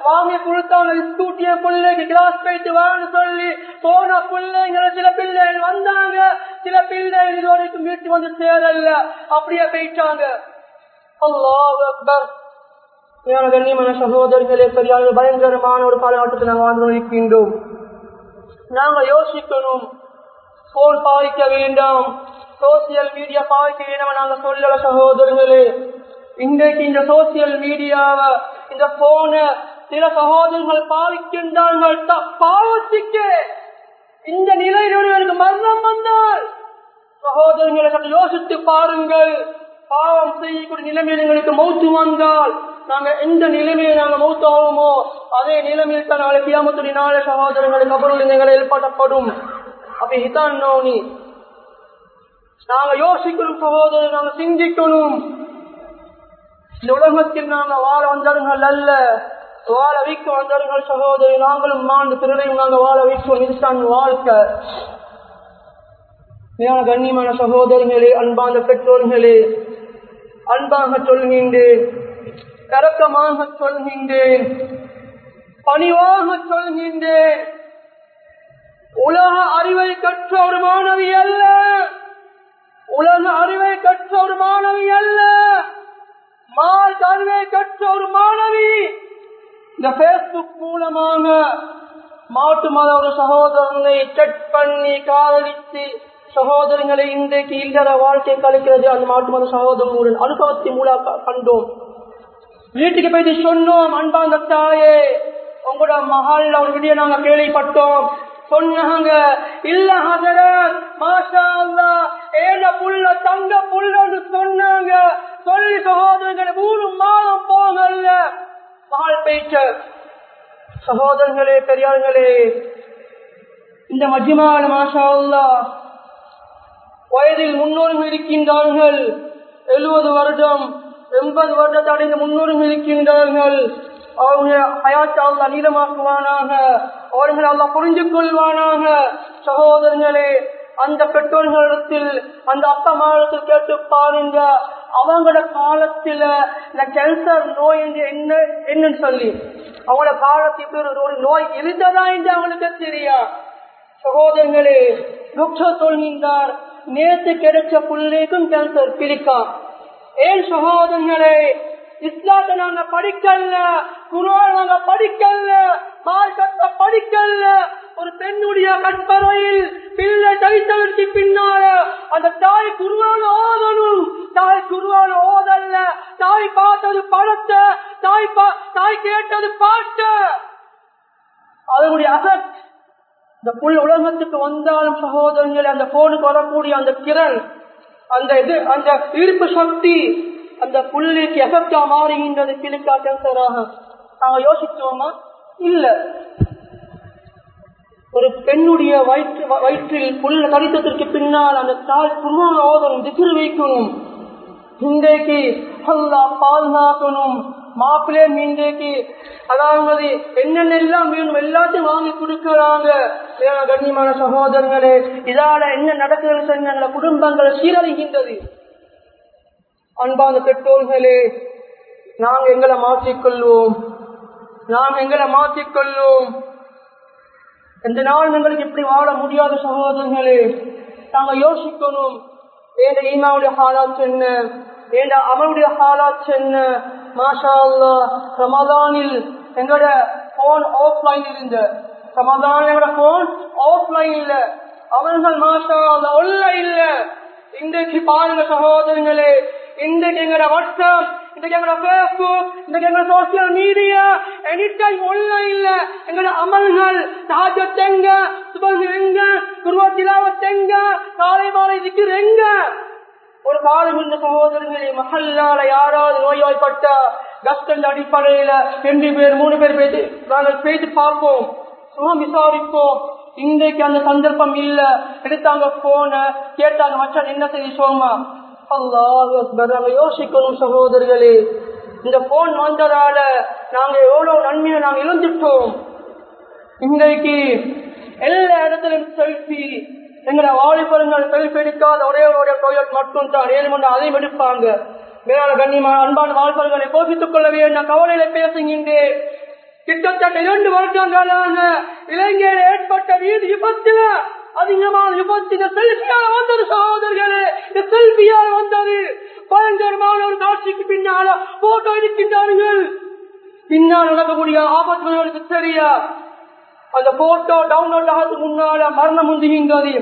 வாங்கி கொடுத்தாங்க ஸ்கூட்டிய பிள்ளைக்கு கிளாஸ் போயிட்டு வான்னு சொல்லி போன பிள்ளைங்களை சில பிள்ளைகள் வந்தாங்க சில பிள்ளைகள் இது வரைக்கும் வீட்டு வந்து சேரல அப்படியே போயிட்டாங்க. அல்லாஹ் அக்பர். மேலான கண்ணியமான சகோதரர்களே சரியான பயங்கரமான ஒரு காலகட்டத்தில் நாங்கள் வாழ்ந்து இருக்கின்றோம் நாங்கள் யோசிக்கணும். போல் பாதிக்க வேண்டாம். சோசியல் மீடியா பாதிக்க வேண்டாம் நாங்க சொல்லல சகோதரர்களே இன்றைக்கு இந்த சோசியல் மீடியாவை இந்த போன சில சகோதரர்கள் பாதிக்கின்றார்கள் பாவத்திக்க இந்த நிலையில் எனக்கு மரணம் வந்தால் சகோதரர்களை யோசித்து பாருங்கள். பாவம் செய்யக்கூடிய நிலைமையில் எங்களுக்கு மௌத்து வந்தால் நாங்க எந்த நிலைமையை நாங்க மௌத்தாவோமோ அதே நிலைமையில் தான் நாளை கியாமத்துடைய நாளை சகோதரங்களுக்கு அப்புறம் எங்களை ஏற்பட்டப்படும். அப்படி இதான் நோனி. நாங்க யோசிக்கணும் சகோதரர் நாங்க சிந்திக்கணும். இந்த உலகத்தில் நாங்க வாழ வந்தவர்கள் அல்ல. வாழ வைக்க வந்தவர்கள் சகோதரி நாங்களும் மாண்டு திருளையும் நாங்க வாழ வைக்கும் இதுதான் வாழ்க்கை. கண்ணியமான சகோதரர்களே அன்பான பெற்றோர்களே அன்பாக சொல்கின்றேன் கரக்கமாக சொல்கின்றேன் பணிவாக சொல்கின்றேன். உலக அறிவை கற்ற ஒரு மாணவி அல்ல. உலக அறிவை கற்ற ஒரு மாணவி அல்ல. மால் அறிவை கற்ற ஒரு மாணவி. இந்த பேஸ்புக் மூலமாக மாட்டு மத ஒரு சகோதரனை செக் பண்ணி காதலித்து சகோதரங்களை இன்றைக்கு இல்லற வாழ்க்கை கழிக்கிறது. அந்த மாட்டு மத சகோதரனுடன் அனுபவத்தின் மூலம் கண்டோம். வீட்டுக்கு போயிட்டு சொன்னோம் அன்பாந்த தாயே உங்களோட மகால்ல ஒரு விடிய நாங்க கேள்விப்பட்டோம். சொன்னாங்க இல்ல ஹசரத் மாஷா அல்லா ஏன புள்ள தங்க புள்ளன்னு சொன்னாங்க. சொல்லி சகோதரர்கள் மூணு மாதம் போகல. மகள் போயிட்ட சகோதரர்களே பெரியார்களே இந்த மஜ்மால மாஷா அல்லா வயதில் முன்னோர்கள் இருக்கின்றார்கள். எழுபது வருடம் எண்பது வருடத்தை அடைந்த முன்னோர்கள் இருக்கின்றார்கள். அவங்க ஹயாத்தை அல்லா நீளமாக்குவானாக அவர்கள் அல்லா புரிஞ்சு கொள்வானாக சகோதரர்களே அந்த பெற்றோர்களிடத்தில் அந்த அப்பா மாதத்தில் கேட்டு பாருங்க. அவங்களோட காலத்துல இந்த கேன்சர் நோய் என்று என்ன என்னன்னு சொல்லி. அவங்களோட காலத்தில் ஒரு நோய் இருந்ததா என்று அவங்களுக்கு தெரியா? சகோதரர்களே டாக்டர் சொல்கின்றார் நேற்று கிடைச்ச புள்ளைக்கும் கேன்சர் பிடிக்கா ஏன் சகோதரங்களே இஸ்லாத்தை நாங்க படிக்கல குருவான் நாங்க படிக்கல மார்க்கத்தை படிக்கல ஒரு பெண்ணுடைய கற்பறையில் பிள்ளை தவித்ததற்கு பின்னால அந்த தாய் குருவான ஓதணும். தாய் குருவான ஓதல்ல. தாய் பார்த்தது படத்தை தாய் தாய் கேட்டது பாட்ட. அதனுடைய அசத் இந்த புல் உலகத்துக்கு வந்தாலும் சகோதரர்கள் அந்த போனுக்கு வரக்கூடிய அந்த திறன் அந்த இது அந்த ஈர்ப்பு சக்தி அந்த புல்லுக்கு எஃபெக்டா மாறுகின்றது கிளிக்கா கேன்சராக நாங்க யோசிச்சோமா? இல்ல. ஒரு பெண்ணுடைய வயிற்று வயிற்றில் புல் கடித்தத்திற்கு பின்னால் அந்த தாய் குருவான ஓதனும் திசிறு வைக்கணும். இன்றைக்கு அல்லா பாதுகாக்கணும். மாப்பிள்ளை தேக்கி அதாவது என்னென்னலாம் வேணும் எல்லாத்தையும் வாங்கி கொடுக்கிறாங்க. கண்ணியமான சகோதரர்களே இதால என்ன நடக்குதுன்னு சொன்ன எங்களை சீரழிகின்றது அன்பான பெற்றோர்களே நாம் எங்களை மாற்றிக்கொள்வோம். நாம் எங்களை மாற்றிக்கொள்வோம். எந்த நாள் எங்களுக்கு இப்படி வாழ முடியாத சகோதரர்களே. நாங்கள் யோசிக்கணும். ஏந்த ஈமாவுடைய ஹாலாச்சு என்ன? ஏந்த அவனுடைய ஹாலாச்சு என்ன? மாஷா அல்லா ரமதானில் எங்களோட போன் ஆஃப்லைன் இருந்த. ரமதான் எங்களோட போன் ஆஃப்லைன் இல்ல. அவர்கள் மாஷா அல்லா உள்ள இல்ல. இன்றைக்கு பாருங்க சகோதரங்களே இன்றைக்கு எங்களோட வாட்ஸ்அப் இன்றைக்கு எங்களோட பேஸ்புக் இன்றைக்கு எங்களோட சோசியல் மீடியா எனி டைம் ஒன்றும் இல்ல. எங்களோட அமல்கள் தாஜத் எங்க சுபம் எங்க குருவத்திலாவத் எங்க காலை மாலை எங்க? ஒரு காலம் இந்த சகோதரர்களே மகல்லால யாராவது நோய்வாய்ப்பட்ட கஸ்டண்ட் அடிப்படையில ரெண்டு பேர் மூணு பேர் பேசி நாங்கள் பேசி பார்ப்போம். சுகம் விசாரிப்போம். இன்றைக்கு அந்த சந்தர்ப்பம் இல்ல. எடுத்தாங்க போன கேட்டாங்க மச்சான் என்ன செய்ய சோமா? அல்லாஹ் யோசிக்கணும் சகோதரர்களே. இந்த போன் வந்ததால நாங்க எவ்வளவு நன்மையை நாங்க இழந்துட்டோம். இன்றைக்கு எல்லா இடத்திலும் செல்ஃபி எங்களை வாலிபருங்கள் செல்பிடிக்காத ஒரே ஒரு டொயட் மட்டும் தான். ஏழு மணி அதையும் எடுப்பாங்க மேலான கண்ணியமான அன்பான வாலிபர்களை கோபித்துக் கொள்ள வேண்டிய கவலையில பேசுகின்றேன் கிட்டத்தட்ட இரண்டு வருடங்களான இளைஞர் ஏற்பட்ட வீதி விபத்துல அதிகமான விபத்து இந்த செல்ஃபியால வந்தது சகோதரர்களே. இந்த செல்ஃபியால வந்தது. பயங்கரமான ஒரு காட்சிக்கு பின்னால போட்டோ எடுக்கின்றார்கள். பின்னால் நடக்கக்கூடிய ஆபத்துகளுக்கு சரியா அந்த போட்டோ டவுன்லோட் ஆகிறதுக்கு முன்னால மரணம் முந்துகின்றது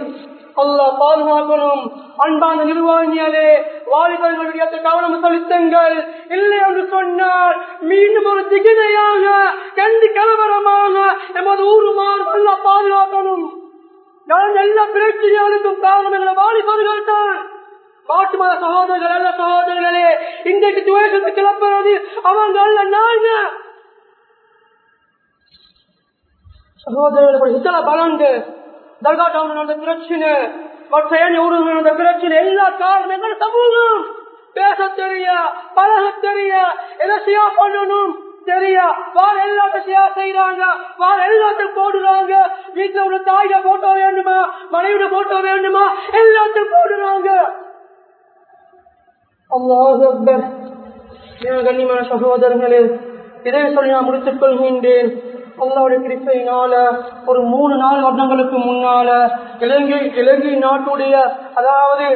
அல்லா பாதுகாக்கணும். அன்பான நிர்வாகிகளே வாலிபர்களுடைய கவனம் செலுத்துங்கள். இல்லை என்று சொன்னால் மீண்டும் ஒரு திகிதையாக கண்டு கலவரமாக எமது ஊருமாறு அல்லா பாதுகாக்கணும். நான் எல்லா பிரச்சனைகளுக்கும் காரணம் எங்களை வாலிபர்கள் தான் மாட்டு மத சகோதரர்கள் அல்ல சகோதரர்களே இன்றைக்கு துவேஷத்தை கிளப்புறது அவங்க அல்ல நாங்க சகோதரர்கள் இத்தனை பலந்து தர்கா டவுன் நடந்த பிரச்சனை மற்ற ஊர்கள் நடந்த பிரச்சனை எல்லா காரணங்கள் சமூகம். பேச தெரியா பழக தெரியா எதா பண்ணணும் தெரியா? வார எல்லாத்தையும் செய்யறாங்க வார எல்லாத்தையும் போடுறாங்க. வீட்டுல உள்ள தாயோட போட்டோ வேண்டுமா? மனைவியோட போட்டோ வேண்டுமா? எல்லாத்தையும் போடுறாங்க. அல்லாஹ் கண்ணியமான சகோதரர்களே இதை சொல்லி நான் முடித்துக் கொள்கின்றேன். அல்லாவுடைய கிருப்பையினால ஒரு மூணு நாலு வருடங்களுக்கு முன்னால இலங்கை இலங்கை நாட்டுடைய அதாவது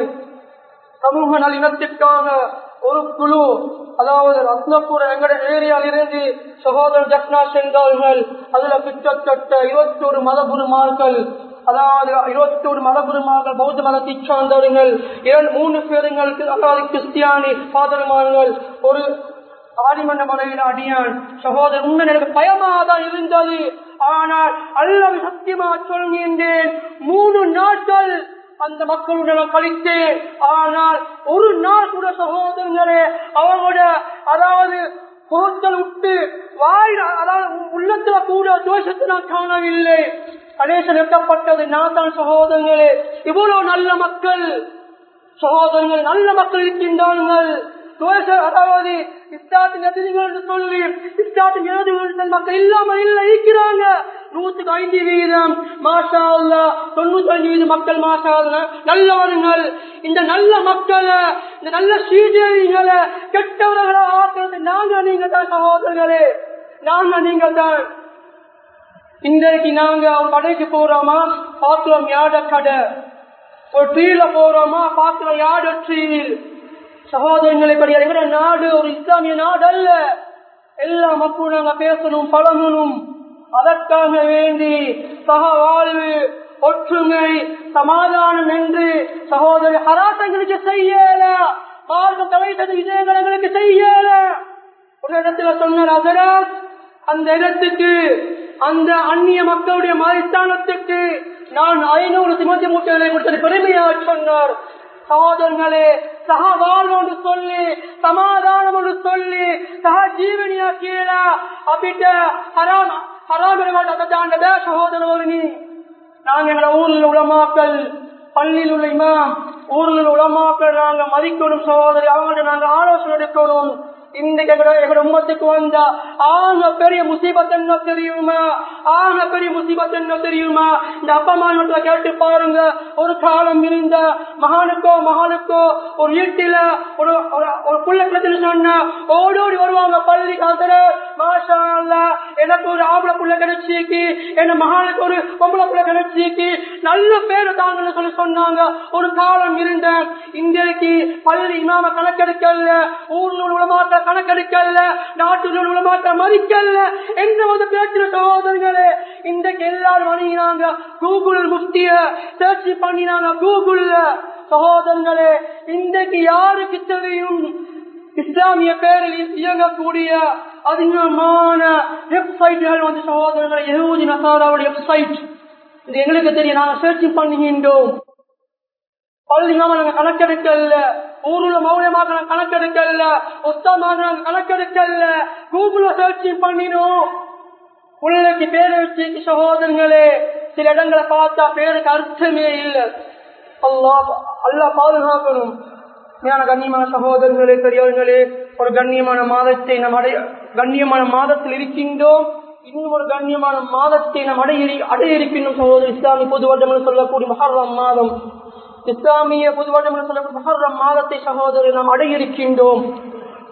சமூக நலினத்திற்காக ஒரு குழு அதாவது ரத்னபுர எங்கட ஏரியாவில் இருந்து சகோதரர் ஜக்னா சென்றார்கள். அதுல கிட்டத்தட்ட இருபத்தி ஒரு மதகுருமார்கள் அதாவது இருபத்தி ஒரு மதகுருமார்கள் பௌத்த மதத்தை சார்ந்தவர்கள் இரண்டு மூணு பேருங்களுக்கு அதாவது கிறிஸ்தியானி பாதருமார்கள் ஒரு பாரிமன்ற முறையில் அடியான் சகோதரர் உண்மை எனக்கு பயமாக தான் இருந்தது. ஆனால் அல்லது சத்தியமா சொல்கின்றேன் மூணு நாட்கள் அந்த மக்களுடன் கழித்தேன். ஆனால் ஒரு நாள் கூட சகோதரங்களே அவங்களோட அதாவது கோத்தல் விட்டு வாயில் அதாவது உள்ளத்துல கூட தோஷத்தை நான் காணவில்லை. கணேசன் எட்டப்பட்டது நான் தான் சகோதரங்களே இவ்வளவு நல்ல மக்கள் சகோதரங்கள் நல்ல மக்கள் இருக்கின்றார்கள். அதாவது இஸ்லாத்தின் எதிரிகள் சொல்லி இஸ்லாத்தின் எதிரிகள் மக்கள் இல்லாமல் இல்லை இருக்கிறாங்க. நூத்துக்கு ஐந்து வீதம் மாஷா அல்லா தொண்ணூத்தி ஐந்து வீதம் மக்கள் மாஷா நல்லவர்கள் இந்த நல்ல மக்களை இந்த நல்ல சீஜரிகளை கெட்டவர்களை ஆக்குறது நாங்க நீங்க தான் சகோதரர்களே. நாங்க நீங்க தான். இன்றைக்கு நாங்க ஒரு கடைக்கு போறோமா? பாக்குறோம் யாட கடை? ஒரு ட்ரீல போறோமா? பாக்குறோம் யாட ட்ரீல் சகோதரங்களை கிடையாது நாடு ஒரு இஸ்லாமிய நாடு அல்ல எல்லா மக்களும் நாங்க பேசணும் பழகணும். அதற்காக வேண்டி சக வாழ்வு ஒற்றுமை சமாதானம் என்று சகோதரி ஹராசங்களுக்கு செய்யல. மார்க்கம் தலைத்தது இதயங்களுக்கு செய்யல. ஒரு இடத்துல சொன்னார் அதராஸ் அந்த இடத்துக்கு அந்த அந்நிய மக்களுடைய மதிஸ்தானத்துக்கு நான் ஐநூறு சிமத்தி மூட்டைகளை கொடுத்தது பெருமையாக சொன்னார். சகோதரர்களே சக வாழ்வு சொல்லி சமாதானம் என்று சொல்லி சக ஜீவனியாக்கியல? அப்பிட்ட ஹராம் ஹராம் தாண்டத சகோதரவரணி நாங்க எங்களை ஊரில் உளமாக்கல் பள்ளியில் உள்ள இமாம் ஊரில் உளமாக்கல் நாங்க மதிக்கணும் சகோதரி அவங்கள்ட்ட நாங்க ஆலோசனை எடுக்கணும். இன்றைக்கு எங்களோட உம்மத்துக்கு வந்தா ஆக பெரிய முசீபத் என்ன தெரியுமா? ஆக பெரிய முசீபத் என்ன தெரியுமா? இந்த அப்பா அம்மா கேட்டு பாருங்க. ஒரு காலம் இருந்த மகானுக்கோ மகானுக்கோ ஒரு வீட்டில ஒரு ஒரு புள்ள பிரச்சனை சொன்னா ஓடோடி வருவாங்க பள்ளி காலத்துல. மாஷா எனக்கு ஒரு ஆம்பளை புள்ள கிடைச்சிக்கு என்ன மகானுக்கு ஒரு பொம்பளை புள்ள கிடைச்சிக்கு நல்ல பேரு தாங்கன்னு சொல்லி சொன்னாங்க. ஒரு காலம் இருந்த இன்றைக்கு பள்ளி இமாம கணக்கெடுக்கல ஊர்ல உலமாக்க கணக்கெடுக்கல நாட்டு உலமாக்க மதிக்கல எந்த வந்து பேச்சுற சகோதரர்களே இன்றைக்கு எல்லாரும் அணுகினாங்க. கூகுள் முஃப்திய சர்ச் பண்ணினாங்க கூகுள்ல. சகோதரர்களே இன்றைக்கு யாருக்கு தெரியும்? இஸ்லாமிய பேரில் இயங்கக்கூடிய அதிகமான வெப்சைட்டுகள் வந்து சகோதரர்களை எழுபது நசாராவுடைய வெப்சைட் இது எங்களுக்கு தெரியும். நாங்கள் சர்ச் பண்ணுகின்றோம். பள்ளிகாம நாங்கள் கணக்கெடுக்கல ஊருல மௌலியமாக நாங்க கணக்கெடுக்கல ஒத்தமாக நாங்க கணக்கெடுக்கல கூகுள்ல சர்ச் பண்ணினோம். பிள்ளைக்கு பேரை வச்சு சகோதரங்களே சில இடங்களை பார்த்தா பேருக்கு அர்த்தமே இல்லை. அல்லா அல்லா பாதுகாக்கணும். ஞான கண்ணியமான சகோதரர்களே பெரியவர்களே ஒரு கண்ணியமான மாதத்தை நம் அடைய கண்ணியமான மாதத்தில் இருக்கின்றோம். இன்னும் ஒரு கண்ணியமான மாதத்தை நம் அடைய அடைய இருக்கின்றோம் சகோதரர் இஸ்லாமிய பொது சொல்லக்கூடிய மஹர்ரம் மாதம். இஸ்லாமிய பொது வருடம் சொல்லக்கூடிய மஹர்ரம் மாதத்தை சகோதரர் நாம் அடைய இருக்கின்றோம்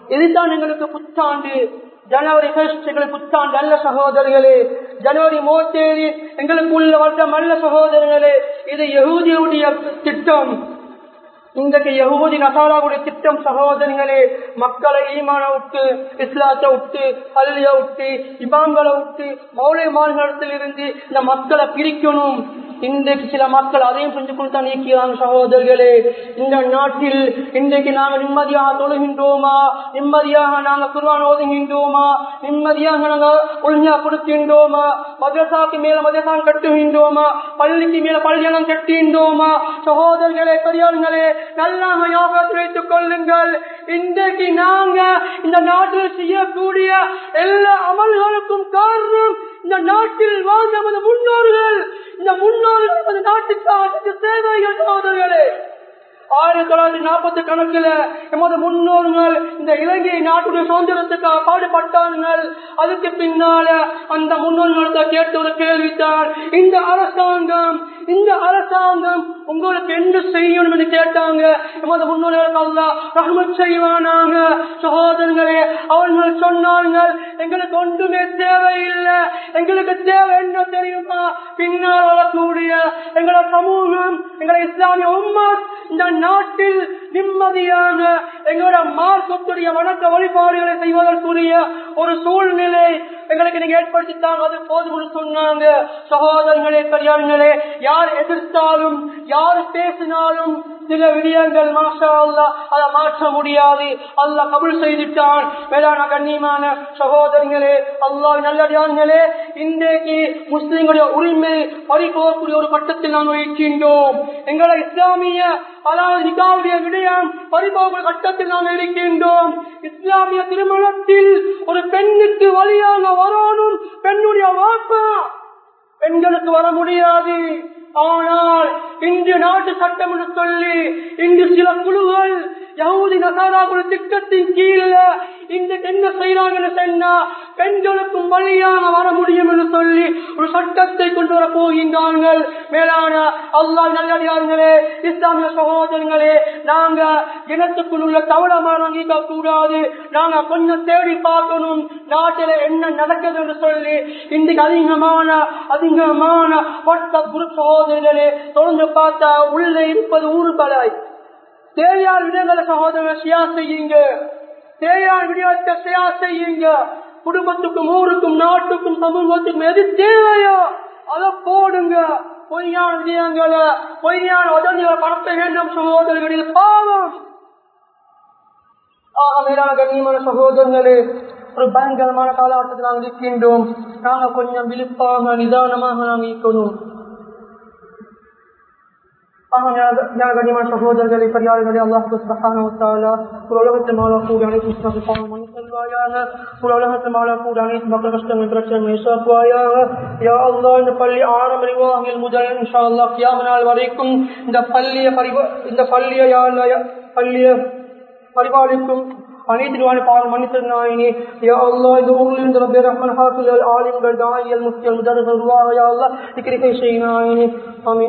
இதுதான் எங்களுக்கு புத்தாண்டு. ஜனவரி ஃபர்ஸ்ட் எங்களுக்கு புத்தாண்டு அல்ல சகோதரர்களே. ஜனவரி மூவத்தேதி எங்களுக்கு உள்ள வருடம் அல்ல சகோதரர்களே. இது யகூதியுடைய திட்டம். இன்றைக்கு யகுதி நசாராவுடைய திட்டம் சகோதரிகளே மக்களை ஈமான விட்டு இஸ்லாத்தை விட்டு பள்ளியை விட்டு இமாம்களை விட்டு மௌலை மாநிலத்தில் இருந்து இந்த மக்களை பிரிக்கணும். இன்றைக்கு சில மக்கள் அதையும் செஞ்சு கொடுத்தா நீக்கிறாங்க சகோதரர்களே. இந்த நாட்டில் இன்றைக்கு நாங்கள் நிம்மதியாக தொழுகின்றோமா? நிம்மதியாக நாங்கள் குர்வான் ஓதுகின்றோமா? நிம்மதியாக நாங்கள் ஒழுங்கா கொடுக்கின்றோமா? மதசாக்கு மேல மதசான் கட்டுகின்றோமா? பள்ளிக்கு மேல பள்ளியனம் கட்டுகின்றோமா? சகோதரர்களே பெரியார்களே நல்லா ஞாபகத்தில் வைத்துக் கொள்ளுங்கள். இன்றைக்கு நாங்க இந்த நாட்டில் செய்யக்கூடிய எல்லா அமல்களுக்கும் காரணம் இந்த நாட்டில் வாழ்ந்த நமது முன்னோர்கள் இந்த முன்னோர்கள் நமது நாட்டுக்காக சேவைகள் சகோதரர்களே. ஆயிரத்தி தொள்ளாயிரத்தி நாற்பத்தி கணக்குல எமது முன்னோர்கள் இந்த இலங்கை நாட்டுடைய சுதந்திரத்துக்காக பாடுபட்டார்கள். அதுக்கு பின்னால அந்த முன்னோர்கள்ட்ட கேட்ட ஒரு கேள்வித்தான் இந்த அரசாங்கம் இந்த அரசாங்கம் உங்களுக்கு என்ன செய்யணும் என்று கேட்டாங்க? எமது முன்னோர்களுக்கு அல்லா ரஹ்மத் செய்வானாங்க. சகோதரர்களே அவர்கள் சொன்னார்கள் எங்களுக்கு ஒன்றுமே தேவையில்லை. எங்களுக்கு தேவை என்ன தெரியுமா? பின்னால் வரக்கூடிய எங்களோட சமூகம் எங்களை இஸ்லாமிய உம்மா இந்த நாட்டில் நிம்மதியாக எங்களோட மார்க்கத்துடைய வணக்க வழிபாடுகளை செய்வதற்குரிய ஒரு சூழ்நிலை எங்களுக்கு நீங்க ஏற்படுத்தித்தாங்க அது போதும் சொன்னாங்க. சகோதரர்களே பெரியார்களே யார் எதிர்த்தாலும் யார் பேசினாலும் சில விடயங்கள் மாஷா அல்லா அதை மாற்ற முடியாது. அல்லா கபுல் செய்துட்டான். வேளாண் கண்ணியமான சகோதரங்களே அல்லா நல்லடியார்களே இன்றைக்கு முஸ்லிம்களுடைய உரிமை பறிபோகக்கூடிய ஒரு கட்டத்தில் நாம் இருக்கின்றோம். எங்களை இஸ்லாமிய அதாவது நிகாவுடைய விடயம் பறிபோக கட்டத்தில் நாம் இருக்கின்றோம். இஸ்லாமிய திருமணத்தில் ஒரு பெண்ணுக்கு வழியாக வரணும் பெண்ணுடைய வாப்பா பெண்களுக்கு வர முடியாது. ஆனால் இன்று நாட்டு சட்டம் என்று சொல்லி இன்று சில குழுகள் யகுதி நசாராக்குழு திட்டத்தின் கீழே இந்த என்ன செய்யறாங்கன்னு சொன்னா பெண்களுக்கும் வழியாக வர முடியும் என்று சொல்லி ஒரு சட்டத்தை கொண்டு வர போகின்றார்கள். மேலான அல்லாஹ் நல்லடியார்களே இஸ்லாமிய சகோதரர்களே நாங்க இனத்துக்குள் உள்ள தவறமான நீக்க கூடாது நாங்க கொஞ்சம் தேடி பார்க்கணும் நாட்டில என்ன நடக்குது என்று சொல்லி இன்றைக்கு அதிகமான அதிகமான பட்ட குரு சகோதரர்களே தொடர்ந்து பார்த்தா உள்ளே இருப்பது ஊறுபலாய் தேவையான விடங்களை சகோதரர் சியா செய்யுங்க. தேவையான விடயத்தை சியா செய்யுங்க. குடும்பத்துக்கும் ஊருக்கும் நாட்டுக்கும் சமூகத்துக்கும் எது தேவையோ அதை போடுங்க. பொய்யான விஜயங்களை பொய்யான உதவிகளை பரப்ப வேண்டும் சகோதரர்களில் பாவம். ஆக மேலான கண்ணியமான சகோதரர்களே ஒரு பயங்கரமான காலகட்டத்தில் நாங்கள் இருக்கின்றோம். நாங்கள் கொஞ்சம் விழிப்பாக நிதானமாக நாங்கள் இருக்கணும். கண்ணியமான சகோதரர்களை பெரியார்களே அல்லாஹு சுபஹான ஒரு உலகத்தை மாலா கூடி அனைத்து மண் செல்வாயாக ஒரு உலகத்தை மாலா கூடி அனைத்து மக்கள் கஷ்டங்கள் பிரச்சனை இசாக்குவாயாக யா அல்லா இந்த பள்ளி ஆரம்ப நிர்வாகிகள் முதல் இன்ஷா அல்லா கியாம நாள் வரைக்கும் இந்த பள்ளிய பரிவ இந்த பள்ளிய யா அல்லா பள்ளிய பரிபாலிக்கும் அனைத்து நிவாரண பாவம் மன்னித்தல் நாயினே யா அல்லா இந்த ஊரில் இருந்து ரப்பே ரஹ்மன் ஹாஃபில் ஆலிம்கள் தாயியல் முஸ்லிம் முதல் யா அல்லா இக்கிரிக்கை செய்யினாயினே ஆமீன்